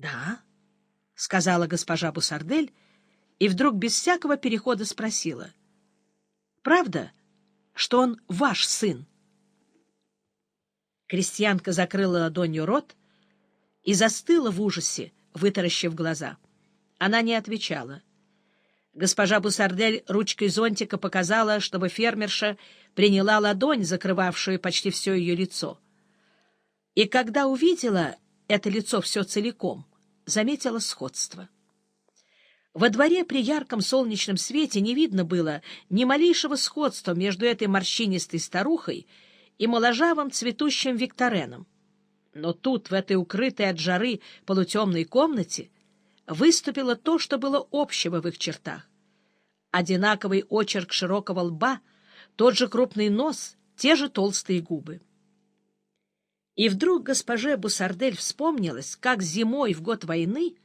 Да, — сказала госпожа Бусардель, и вдруг без всякого перехода спросила. — Правда, что он ваш сын? Крестьянка закрыла ладонью рот и застыла в ужасе, вытаращив глаза. Она не отвечала. Госпожа Бусардель ручкой зонтика показала, чтобы фермерша приняла ладонь, закрывавшую почти все ее лицо. И когда увидела это лицо все целиком, заметила сходство. Во дворе при ярком солнечном свете не видно было ни малейшего сходства между этой морщинистой старухой и моложавым цветущим Виктореном. Но тут, в этой укрытой от жары полутемной комнате, выступило то, что было общего в их чертах. Одинаковый очерк широкого лба, тот же крупный нос, те же толстые губы. И вдруг госпоже Бусардель вспомнилось, как зимой в год войны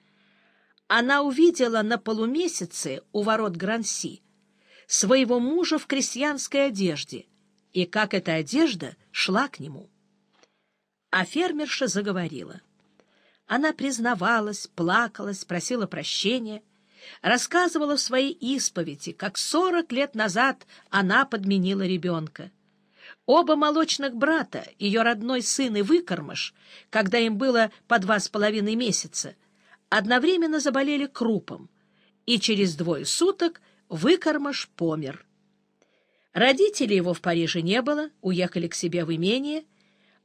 она увидела на полумесяце у ворот Гранси своего мужа в крестьянской одежде, и как эта одежда шла к нему. А фермерша заговорила. Она признавалась, плакалась, просила прощения, рассказывала в своей исповеди, как сорок лет назад она подменила ребенка. Оба молочных брата, ее родной сын и выкормыш, когда им было по два с половиной месяца, одновременно заболели крупом, и через двое суток выкормыш помер. Родителей его в Париже не было, уехали к себе в имение.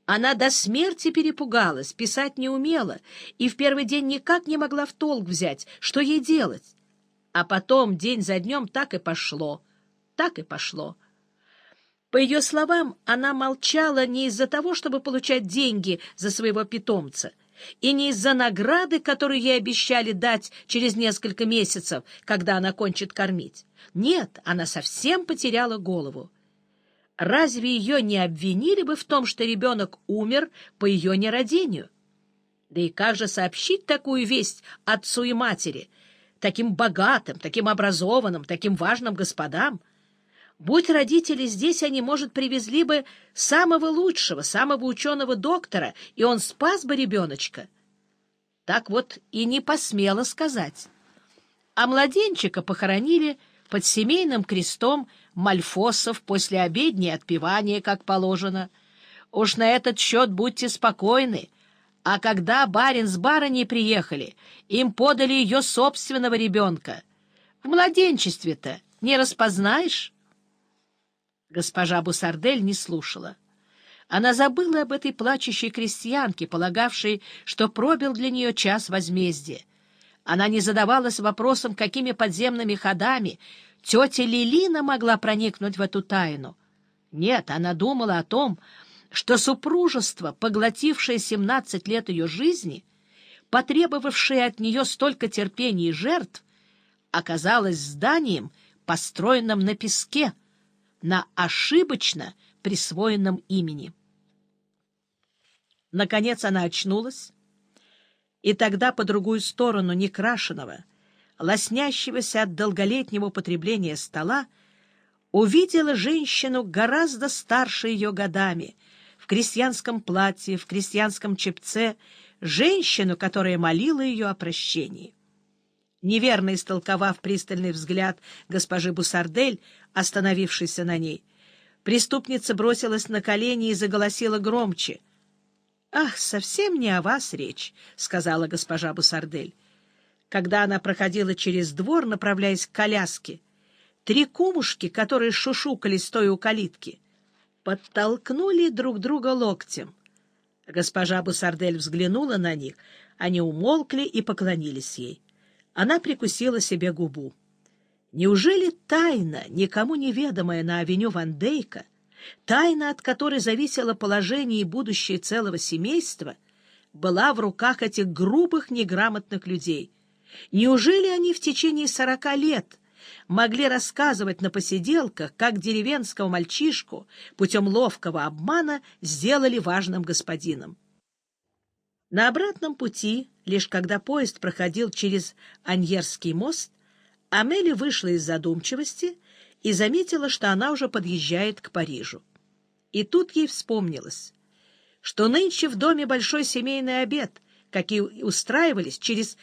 Она до смерти перепугалась, писать не умела, и в первый день никак не могла в толк взять, что ей делать. А потом день за днем так и пошло, так и пошло. По ее словам, она молчала не из-за того, чтобы получать деньги за своего питомца, и не из-за награды, которую ей обещали дать через несколько месяцев, когда она кончит кормить. Нет, она совсем потеряла голову. Разве ее не обвинили бы в том, что ребенок умер по ее нерадению? Да и как же сообщить такую весть отцу и матери, таким богатым, таким образованным, таким важным господам? Будь родители здесь, они, может, привезли бы самого лучшего, самого ученого доктора, и он спас бы ребеночка. Так вот и не посмела сказать. А младенчика похоронили под семейным крестом мальфосов после обедни отпевания, как положено. Уж на этот счет будьте спокойны. А когда барин с барыней приехали, им подали ее собственного ребенка. В младенчестве-то не распознаешь? Госпожа Бусардель не слушала. Она забыла об этой плачущей крестьянке, полагавшей, что пробил для нее час возмездия. Она не задавалась вопросом, какими подземными ходами тетя Лилина могла проникнуть в эту тайну. Нет, она думала о том, что супружество, поглотившее семнадцать лет ее жизни, потребовавшее от нее столько терпений и жертв, оказалось зданием, построенным на песке, на ошибочно присвоенном имени. Наконец она очнулась, и тогда по другую сторону некрашенного, лоснящегося от долголетнего употребления стола, увидела женщину гораздо старше ее годами, в крестьянском платье, в крестьянском чепце, женщину, которая молила ее о прощении. Неверно истолковав пристальный взгляд госпожи Бусардель, остановившейся на ней, преступница бросилась на колени и заголосила громче. — Ах, совсем не о вас речь, — сказала госпожа Бусардель. Когда она проходила через двор, направляясь к коляске, три кумушки, которые шушукались стоя у калитки, подтолкнули друг друга локтем. Госпожа Бусардель взглянула на них, они умолкли и поклонились ей. Она прикусила себе губу. Неужели тайна, никому неведомая на авеню Ван Дейка, тайна, от которой зависело положение и будущее целого семейства, была в руках этих грубых, неграмотных людей? Неужели они в течение сорока лет могли рассказывать на посиделках, как деревенского мальчишку путем ловкого обмана сделали важным господином? На обратном пути, лишь когда поезд проходил через Аньерский мост, Амели вышла из задумчивости и заметила, что она уже подъезжает к Парижу. И тут ей вспомнилось, что нынче в доме большой семейный обед, какие устраивались через